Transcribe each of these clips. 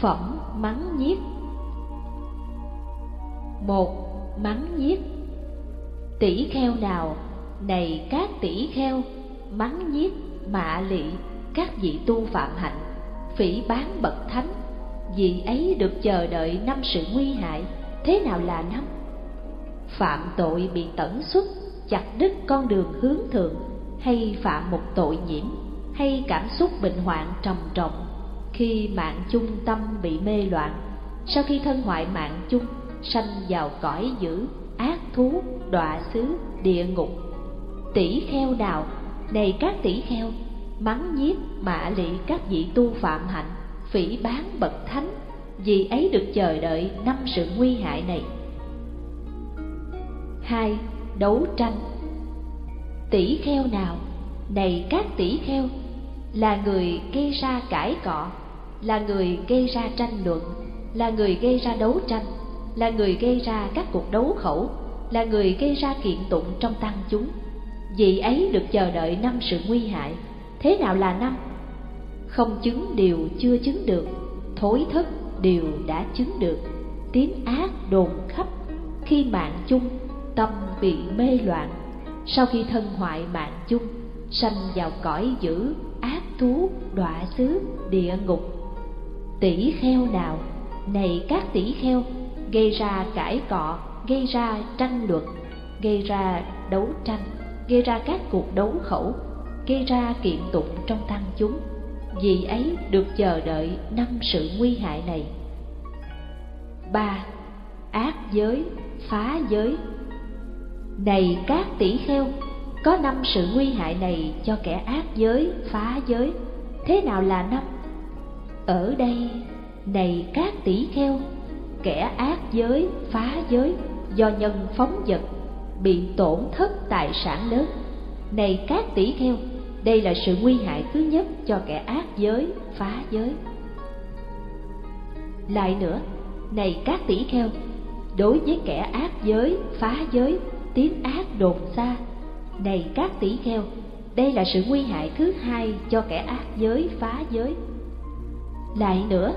phẩm mắng nhiếc. Một, mắng nhiếc. Tỷ kheo nào, này các tỷ kheo, mắng nhiếc, mạ lị, các vị tu phạm hạnh, phỉ bán bậc thánh. Vị ấy được chờ đợi năm sự nguy hại, thế nào là năm? Phạm tội bị tẩn xuất, chặt đứt con đường hướng thượng, hay phạm một tội nhiễm, hay cảm xúc bệnh hoạn trầm trọng khi mạng chung tâm bị mê loạn. Sau khi thân hoại mạng chung, sanh vào cõi dữ, ác thú, đọa xứ, địa ngục. Tỷ kheo nào này các tỷ kheo, mắng nhiếc mạ lị các vị tu phạm hạnh, phỉ bán bậc thánh, vì ấy được chờ đợi năm sự nguy hại này. Hai, đấu tranh. Tỷ kheo nào, này các tỷ kheo là người gây ra cãi cọ, là người gây ra tranh luận, là người gây ra đấu tranh, là người gây ra các cuộc đấu khẩu, là người gây ra kiện tụng trong tăng chúng. Vị ấy được chờ đợi năm sự nguy hại. Thế nào là năm? Không chứng điều chưa chứng được, thối thất điều đã chứng được. Tiếng ác đồn khắp, khi mạng chung, tâm bị mê loạn. Sau khi thân hoại mạng chung, sanh vào cõi dữ ác thú, đọa xứ, địa ngục. Tỷ kheo nào, này các tỷ kheo, gây ra cãi cọ, gây ra tranh luận, gây ra đấu tranh, gây ra các cuộc đấu khẩu, gây ra kiện tụng trong tăng chúng. Vì ấy được chờ đợi năm sự nguy hại này. Ba, ác giới, phá giới. Này các tỷ kheo có năm sự nguy hại này cho kẻ ác giới, phá giới. Thế nào là năm? Ở đây, này các tỷ kheo, kẻ ác giới, phá giới, do nhân phóng vật, bị tổn thất tài sản lớn. Này các tỷ kheo, đây là sự nguy hại thứ nhất cho kẻ ác giới, phá giới. Lại nữa, này các tỷ kheo, đối với kẻ ác giới, phá giới, tiếng ác đồn xa này các tỷ kheo, đây là sự nguy hại thứ hai cho kẻ ác giới phá giới. Lại nữa,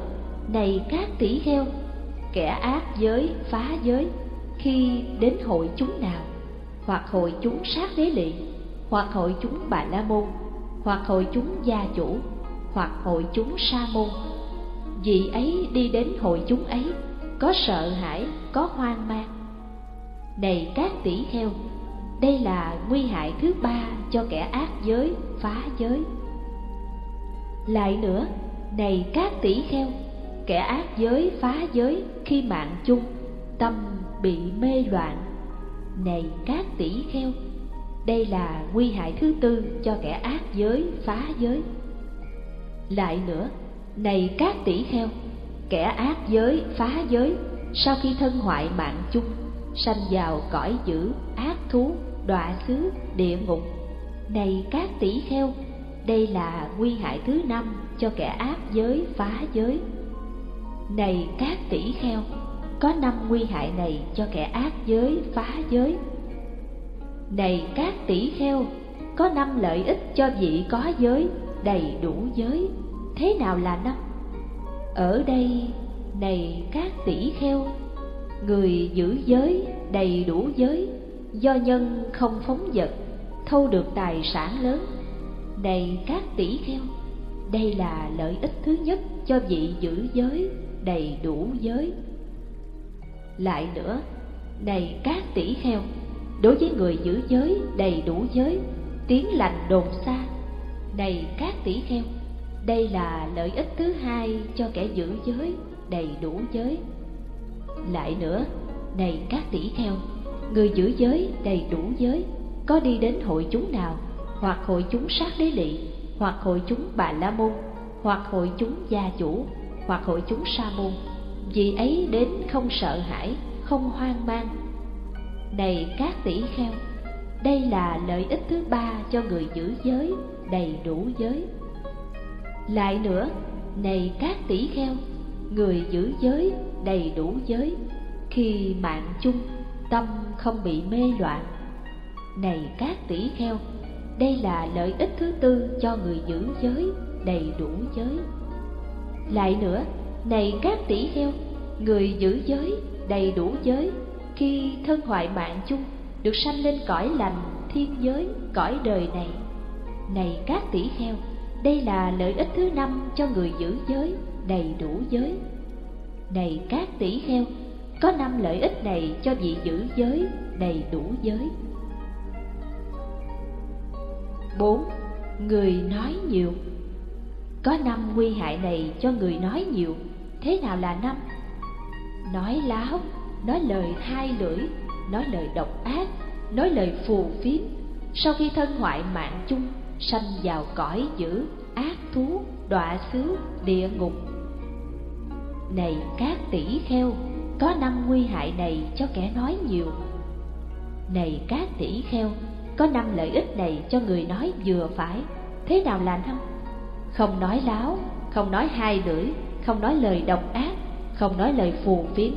này các tỷ kheo, kẻ ác giới phá giới, khi đến hội chúng nào, hoặc hội chúng sát đế lị, hoặc hội chúng bà la môn, hoặc hội chúng gia chủ, hoặc hội chúng sa môn vị ấy đi đến hội chúng ấy, có sợ hãi, có hoang mang. Này các tỷ kheo đây là nguy hại thứ ba cho kẻ ác giới, phá giới. Lại nữa, này các tỷ kheo, kẻ ác giới, phá giới, khi mạng chung, tâm bị mê loạn. Này các tỷ kheo, đây là nguy hại thứ tư cho kẻ ác giới, phá giới. Lại nữa, này các tỷ kheo, kẻ ác giới, phá giới, sau khi thân hoại mạng chung, sanh vào cõi dữ ác thú đọa xứ địa ngục. Này các tỷ kheo, đây là nguy hại thứ năm cho kẻ ác giới phá giới. Này các tỷ kheo, có năm nguy hại này cho kẻ ác giới phá giới. Này các tỷ kheo, có năm lợi ích cho vị có giới, đầy đủ giới. Thế nào là năm? Ở đây, này các tỷ kheo, người giữ giới đầy đủ giới do nhân không phóng vật, thâu được tài sản lớn. Này các tỷ kheo, đây là lợi ích thứ nhất cho vị giữ giới đầy đủ giới. Lại nữa, này các tỷ kheo, đối với người giữ giới đầy đủ giới, tiếng lành đồn xa. Này các tỷ kheo, đây là lợi ích thứ hai cho kẻ giữ giới đầy đủ giới. Lại nữa, này các tỷ kheo người giữ giới đầy đủ giới, có đi đến hội chúng nào, hoặc hội chúng sát đế lị, hoặc hội chúng bà la môn, hoặc hội chúng gia chủ, hoặc hội chúng sa môn. Vì ấy đến không sợ hãi, không hoang mang. Này các tỷ kheo, đây là lợi ích thứ ba cho người giữ giới đầy đủ giới. Lại nữa, này các tỷ kheo, người giữ giới đầy đủ giới, khi mạng chung, tâm không bị mê loạn. Này các tỷ kheo, đây là lợi ích thứ tư cho người giữ giới, đầy đủ giới. Lại nữa, này các tỷ kheo, người giữ giới, đầy đủ giới, khi thân hoại mạng chung, được sanh lên cõi lành, thiên giới, cõi đời này. Này các tỷ kheo, đây là lợi ích thứ năm cho người giữ giới, đầy đủ giới. Này các tỷ kheo có năm lợi ích này cho vị giữ giới đầy đủ giới. Bốn, người nói nhiều. Có năm nguy hại này cho người nói nhiều. Thế nào là năm? Nói láo, nói lời hai lưỡi, nói lời độc ác, nói lời phù phiếm. Sau khi thân hoại mạng chung, sanh vào cõi dữ ác thú, đọa xứ, địa ngục. Này các tỷ kheo có năm nguy hại này cho kẻ nói nhiều. Này các tỷ kheo, có năm lợi ích này cho người nói vừa phải, thế nào là năm? Không nói láo, không nói hai lưỡi, không nói lời độc ác, không nói lời phù phiếm.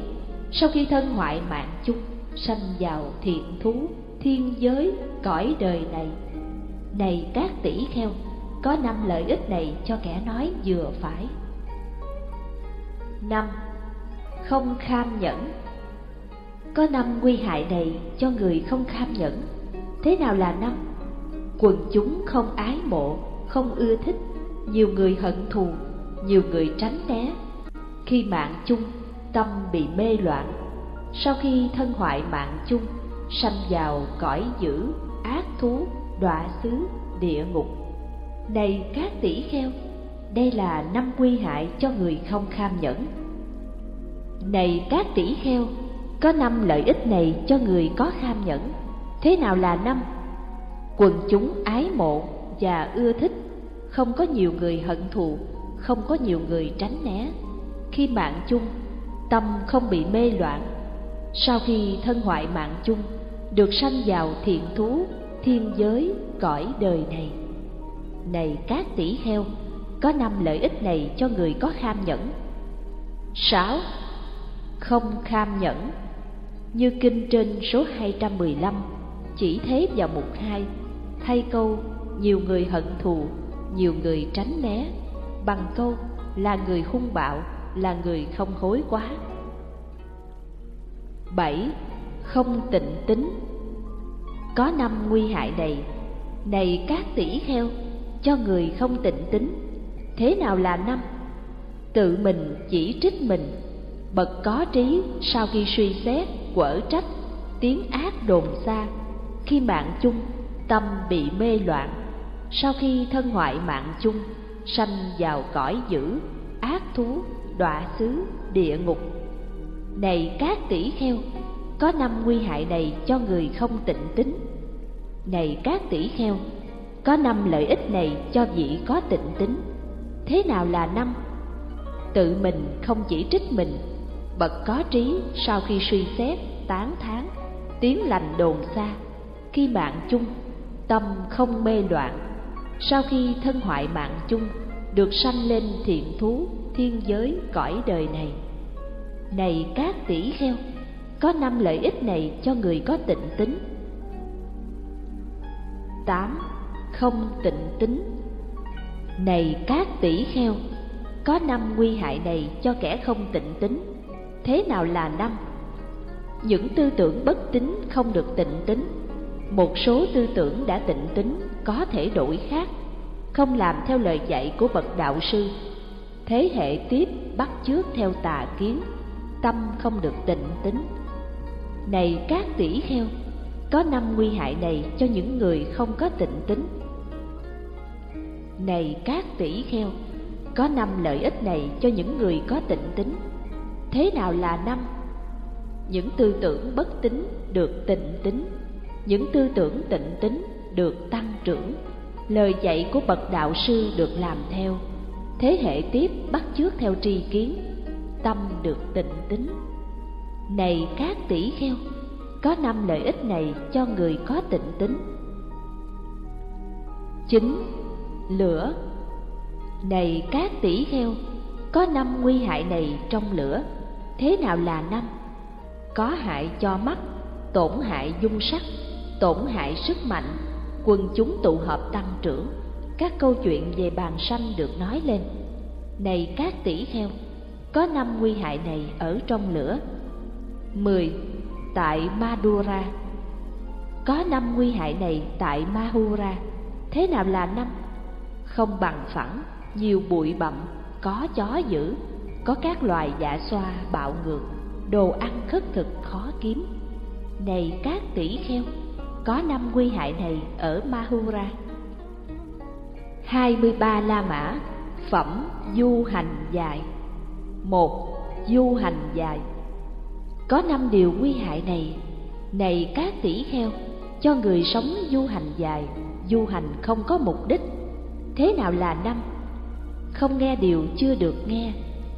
Sau khi thân hoại mạng chung sanh vào thiện thú, thiên giới, cõi đời này. Này các tỷ kheo, có năm lợi ích này cho kẻ nói vừa phải. Năm không kham nhẫn. Có năm nguy hại này cho người không kham nhẫn. Thế nào là năm? Quần chúng không ái mộ, không ưa thích. Nhiều người hận thù, nhiều người tránh né. Khi mạng chung, tâm bị mê loạn. Sau khi thân hoại mạng chung, sanh vào cõi dữ, ác thú, đọa xứ, địa ngục. Này các tỷ kheo, đây là năm quy hại cho người không kham nhẫn này các tỷ kheo có năm lợi ích này cho người có kham nhẫn. Thế nào là năm? Quần chúng ái mộ và ưa thích. Không có nhiều người hận thù, không có nhiều người tránh né. Khi mạng chung, tâm không bị mê loạn. Sau khi thân hoại mạng chung, được sanh vào thiện thú, thiên giới, cõi đời này. Này các tỷ heo, có năm lợi ích này cho người có kham nhẫn. Sáu không kham nhẫn. Như kinh trên số 215 chỉ thế vào mục 2 thay câu, nhiều người hận thù, nhiều người tránh né, bằng câu, là người hung bạo, là người không hối quá. Bảy, không tịnh tính. Có năm nguy hại này này các tỷ kheo, cho người không tịnh tính, thế nào là năm? Tự mình chỉ trích mình bậc có trí sau khi suy xét, quở trách, tiếng ác đồn xa. Khi mạng chung, tâm bị mê loạn. Sau khi thân hoại mạng chung, sanh vào cõi dữ, ác thú, đọa xứ, địa ngục. Này các tỷ kheo, có năm nguy hại này cho người không tịnh tính. Này các tỷ kheo, có năm lợi ích này cho vị có tịnh tính. Thế nào là năm? Tự mình không chỉ trích mình bậc có trí sau khi suy xét, tán thán, tiếng lành đồn xa. Khi mạng chung, tâm không mê loạn. Sau khi thân hoại mạng chung, được sanh lên thiện thú, thiên giới cõi đời này. Này các tỷ kheo, có năm lợi ích này cho người có tịnh tính. Tám, không tịnh tính. Này các tỷ kheo, có năm nguy hại này cho kẻ không tịnh tính thế nào là năm? Những tư tưởng bất tín không được tịnh tính. Một số tư tưởng đã tịnh tính, có thể đổi khác, không làm theo lời dạy của bậc đạo sư. Thế hệ tiếp bắt chước theo tà kiến, tâm không được tịnh tính. Này các tỷ kheo, có năm nguy hại này cho những người không có tịnh tính. Này các tỷ kheo, có năm lợi ích này cho những người có tịnh tính thế nào là năm? Những tư tưởng bất tín được tịnh tính những tư tưởng tịnh tính được tăng trưởng. Lời dạy của bậc đạo sư được làm theo. Thế hệ tiếp bắt chước theo tri kiến, tâm được tịnh tính này các tỷ kheo, có năm lợi ích này cho người có tịnh tính chín lửa. Này các tỷ kheo, có năm nguy hại này trong lửa thế nào là năm có hại cho mắt tổn hại dung sắc tổn hại sức mạnh quần chúng tụ họp tăng trưởng các câu chuyện về bàn sanh được nói lên này các tỷ kheo có năm nguy hại này ở trong lửa. 10. Tại Madura Có năm nguy hại này tại Mahura. Thế nào là năm? Không bằng phẳng, nhiều bụi bặm, có chó dữ, có các loài dạ xoa bạo ngược, đồ ăn khất thực khó kiếm. Này các tỷ kheo, có năm nguy hại này ở Mahura. 23 La Mã Phẩm Du Hành Dài một Du hành dài Có năm điều nguy hại này Này các tỷ kheo Cho người sống du hành dài Du hành không có mục đích Thế nào là năm? Không nghe điều chưa được nghe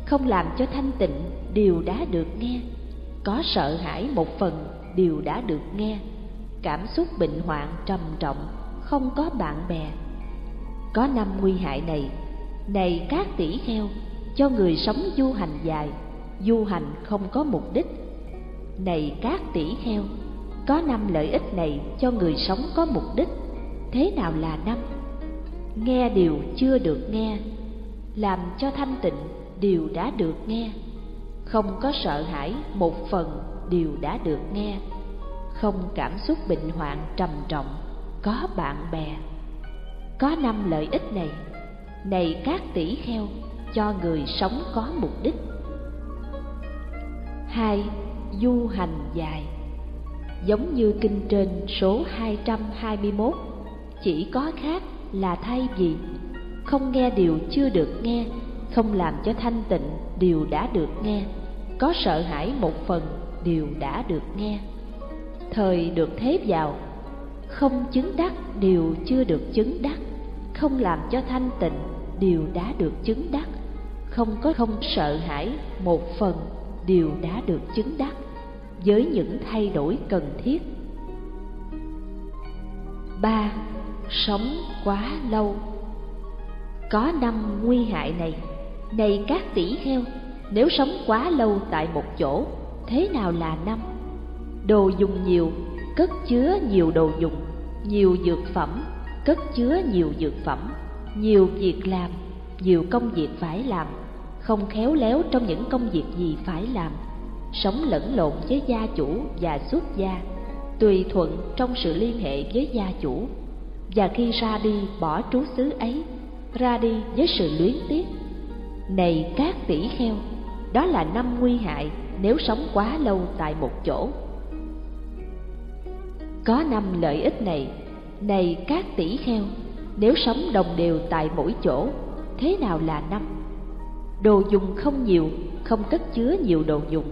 không làm cho thanh tịnh, điều đã được nghe. Có sợ hãi một phần, điều đã được nghe. Cảm xúc bệnh hoạn trầm trọng, Không có bạn bè. Có năm nguy hại này. Này các tỷ kheo, cho người sống du hành dài, du hành không có mục đích. Này các tỷ kheo, có năm lợi ích này, cho người sống có mục đích. Thế nào là năm? Nghe điều chưa được nghe, làm cho thanh tịnh điều đã được nghe. Không có sợ hãi, một phần điều đã được nghe. Không cảm xúc bệnh hoạn trầm trọng, có bạn bè. Có năm lợi ích này. Này các tỷ kheo, cho người sống có mục đích. hai, Du hành dài. Giống như kinh trên số 221 Chỉ có khác là thay vì. Không nghe điều chưa được nghe không làm cho thanh tịnh điều đã được nghe, Có sợ hãi một phần điều đã được nghe. Thời được thế vào, Không chứng đắc điều chưa được chứng đắc, Không làm cho thanh tịnh điều đã được chứng đắc, không có không sợ hãi một phần điều đã được chứng đắc, với những thay đổi cần thiết. ba, Sống quá lâu. Có năm nguy hại này. Này các tỷ heo Nếu sống quá lâu tại một chỗ Thế nào là năm? Đồ dùng nhiều Cất chứa nhiều đồ dùng. Nhiều dược phẩm Cất chứa nhiều dược phẩm. Nhiều việc làm Nhiều công việc phải làm. Không khéo léo trong những công việc gì phải làm, sống lẫn lộn với gia chủ và xuất gia, tùy thuận trong sự liên hệ với gia chủ, và khi ra đi bỏ trú xứ ấy, ra đi với sự luyến tiếc. Này các tỷ kheo, đó là năm nguy hại nếu sống quá lâu tại một chỗ. Có năm lợi ích này, này các tỷ kheo, nếu sống đồng đều tại mỗi chỗ, thế nào là năm? Đồ dùng không nhiều, không cất chứa nhiều đồ dùng,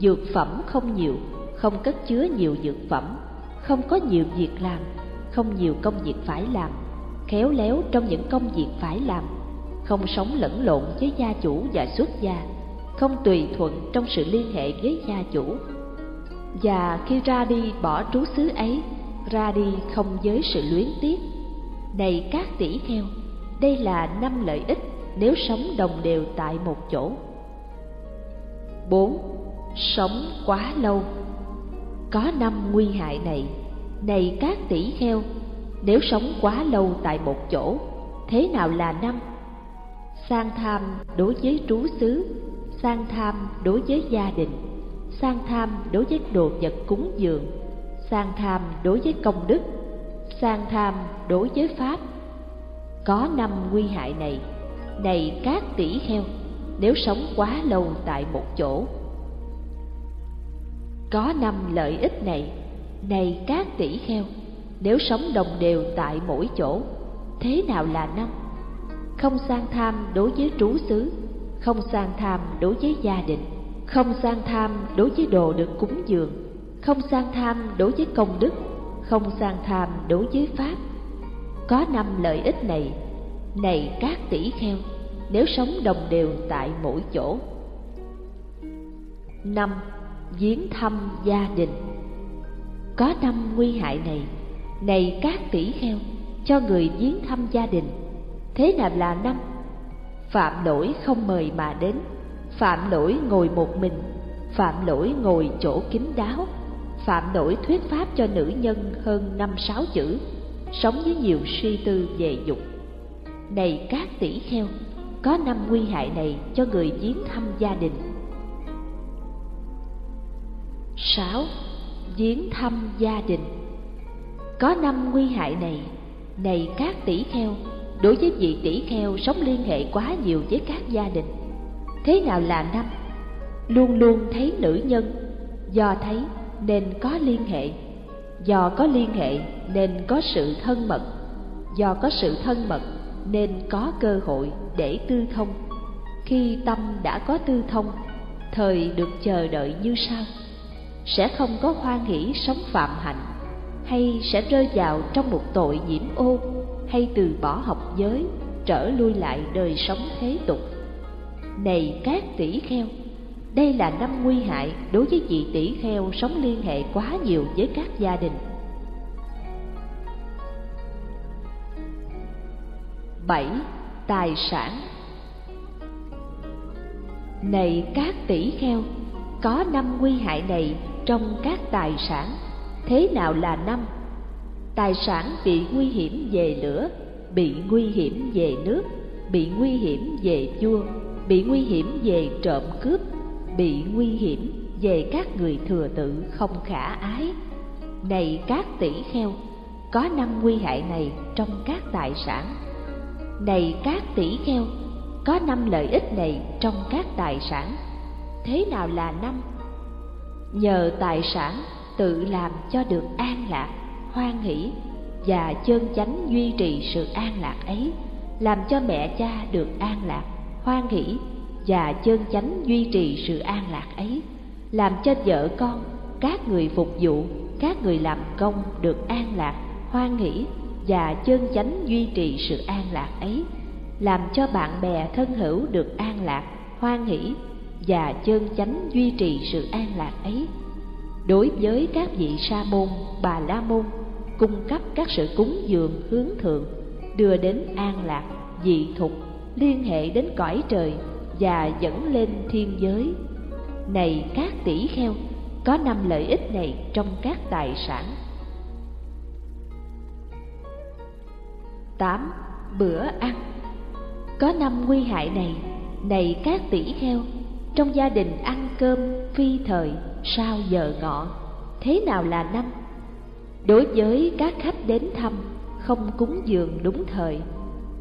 dược phẩm không nhiều, không cất chứa nhiều dược phẩm, không có nhiều việc làm, không nhiều công việc phải làm, khéo léo trong những công việc phải làm, không sống lẫn lộn với gia chủ và xuất gia, không tùy thuận trong sự liên hệ với gia chủ. Và khi ra đi bỏ trú xứ ấy, ra đi không với sự luyến tiếc. Này các tỷ kheo, đây là năm lợi ích nếu sống đồng đều tại một chỗ. 4. Sống quá lâu Có năm nguy hại này, này các tỷ kheo, nếu sống quá lâu tại một chỗ, thế nào là năm? Sang tham đối với trú xứ, sang tham đối với gia đình, sang tham đối với đồ vật cúng dường, sang tham đối với công đức, sang tham đối với pháp. Có năm nguy hại này, này các tỷ heo nếu sống quá lâu tại một chỗ có năm lợi ích này này các tỷ heo nếu sống đồng đều tại mỗi chỗ thế nào là năm không sang tham đối với trú xứ không sang tham đối với gia đình không sang tham đối với đồ được cúng dường không sang tham đối với công đức không sang tham đối với pháp có năm lợi ích này này các tỷ kheo nếu sống đồng đều tại mỗi chỗ. năm Viếng thăm gia đình Có năm nguy hại này, này các tỷ kheo, cho người viếng thăm gia đình. Thế nào là năm? Phạm lỗi không mời mà đến, phạm lỗi ngồi một mình, phạm lỗi ngồi chỗ kín đáo, phạm lỗi thuyết pháp cho nữ nhân hơn năm sáu chữ, sống với nhiều suy tư về dục. Này các tỷ kheo, có năm nguy hại này cho người viếng thăm gia đình. sáu Viếng thăm gia đình Có năm nguy hại này, này các tỷ kheo, đối với vị tỷ kheo sống liên hệ quá nhiều với các gia đình. Thế nào là năm? Luôn luôn thấy nữ nhân, do thấy nên có liên hệ, do có liên hệ nên có sự thân mật, do có sự thân mật nên có cơ hội để tư thông. Khi tâm đã có tư thông, thời được chờ đợi như sau: sẽ không có hoan hỷ sống phạm hạnh, hay sẽ rơi vào trong một tội nhiễm ô, hay từ bỏ học giới, trở lui lại đời sống thế tục. Này các tỷ kheo, đây là năm nguy hại đối với vị tỷ kheo sống liên hệ quá nhiều với các gia đình. Bảy Tài sản Này các tỷ kheo, có năm nguy hại này trong các tài sản. Thế nào là năm? Tài sản bị nguy hiểm về lửa, bị nguy hiểm về nước, bị nguy hiểm về vua, bị nguy hiểm về trộm cướp, bị nguy hiểm về các người thừa tự không khả ái. Này các tỷ kheo, có năm nguy hại này trong các tài sản. Này các tỷ kheo có năm lợi ích này trong các tài sản. Thế nào là năm? Nhờ tài sản tự làm cho được an lạc hoan hỷ và chân chánh duy trì sự an lạc ấy, làm cho mẹ cha được an lạc hoan hỷ và chân chánh duy trì sự an lạc ấy, làm cho vợ con, các người phục vụ, các người làm công được an lạc hoan hỷ và chân chánh duy trì sự an lạc ấy, làm cho bạn bè thân hữu được an lạc hoan hỷ và chân chánh duy trì sự an lạc ấy. Đối với các vị sa môn bà la môn cung cấp các sự cúng dường hướng thượng đưa đến an lạc dị thục liên hệ đến cõi trời và dẫn lên thiên giới này các tỷ kheo có năm lợi ích này trong các tài sản 8. Bữa ăn Có năm nguy hại này, này các tỷ kheo, trong gia đình ăn cơm phi thời sao giờ ngọ, thế nào là năm? Đối với các khách đến thăm, không cúng dường đúng thời,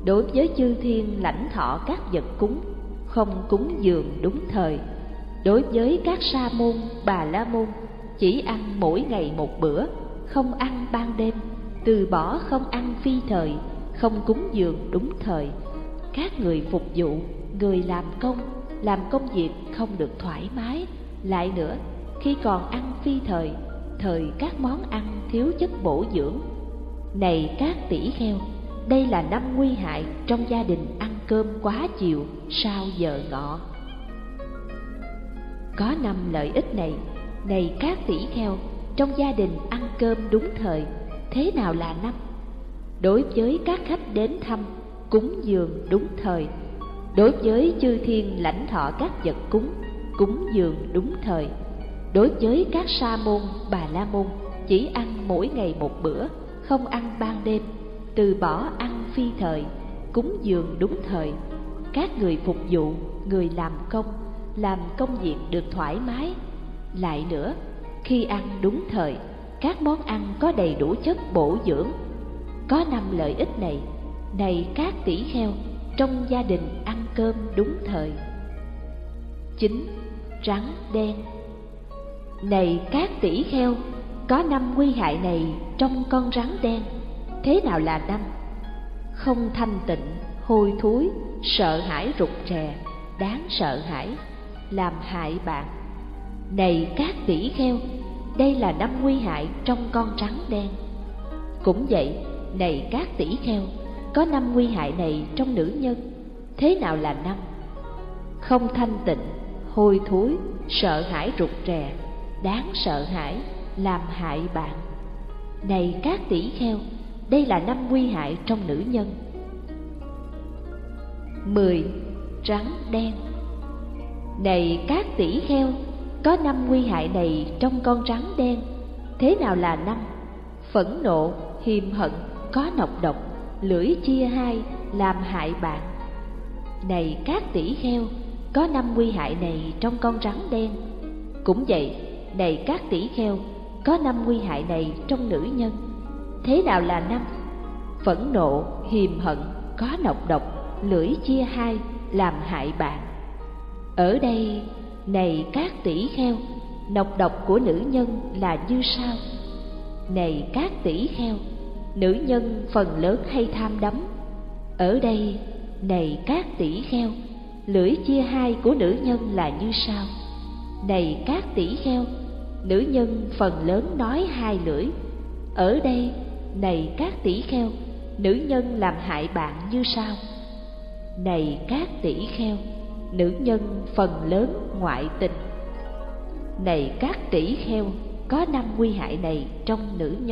đối với chư thiên lãnh thọ các vật cúng, không cúng dường đúng thời, đối với các sa môn, bà la môn, chỉ ăn mỗi ngày một bữa, không ăn ban đêm, từ bỏ không ăn phi thời, không cúng dường đúng thời. Các người phục vụ người làm công làm công việc không được thoải mái. Lại nữa khi còn ăn phi thời thời các món ăn thiếu chất bổ dưỡng. Này các tỷ kheo, đây là năm nguy hại trong gia đình ăn cơm quá chiều sau giờ ngọ. Có năm lợi ích này. Này các tỷ kheo, trong gia đình ăn cơm đúng thời, thế nào là năm? Đối với các khách đến thăm, cúng dường đúng thời. Đối với chư thiên lãnh thọ các vật cúng cúng dường đúng thời đối với các sa môn, bà la môn, chỉ ăn mỗi ngày một bữa, không ăn ban đêm, từ bỏ ăn phi thời, cúng dường đúng thời. Các người phục vụ, người làm công làm công việc được thoải mái. Lại nữa, khi ăn đúng thời, các món ăn có đầy đủ chất bổ dưỡng. Có năm lợi ích này này các tỷ kheo, trong gia đình ăn cơm đúng thời. Chín trắng, đen này các tỷ kheo, có năm nguy hại này trong con rắn đen, thế nào là năm? Không thanh tịnh, hôi thối, sợ hãi rụt rè, đáng sợ hãi, làm hại bạn. Này các tỷ kheo, đây là năm nguy hại trong con rắn đen. Cũng vậy, này các tỷ kheo, có năm nguy hại này trong nữ nhân, thế nào là năm? Không thanh tịnh, hôi thối, sợ hãi rụt rè đáng sợ hãi làm hại bạn này các tỷ kheo đây là năm nguy hại trong nữ nhân mười Trắng đen Này các tỷ kheo, có năm nguy hại này trong con rắn đen, thế nào là năm? Phẫn nộ, hiềm hận, có nọc độc, lưỡi chia hai, làm hại bạn. này các tỷ kheo có năm nguy hại này trong con rắn đen cũng vậy này các tỷ kheo, có năm nguy hại này trong nữ nhân. Thế nào là năm? Phẫn nộ, hiềm hận, có nọc độc, lưỡi chia hai, làm hại bạn. Ở đây, này các tỷ kheo, nọc độc của nữ nhân là như sau. Này các tỷ kheo, nữ nhân phần lớn hay tham đắm. Ở đây, này các tỷ kheo, lưỡi chia hai của nữ nhân là như sau. Này các tỷ kheo nữ nhân phần lớn nói hai lưỡi. Ở đây, này các tỷ kheo, nữ nhân làm hại bạn như sau này các tỷ kheo, nữ nhân phần lớn ngoại tình. Này các tỷ kheo, có năm nguy hại này trong nữ nhân.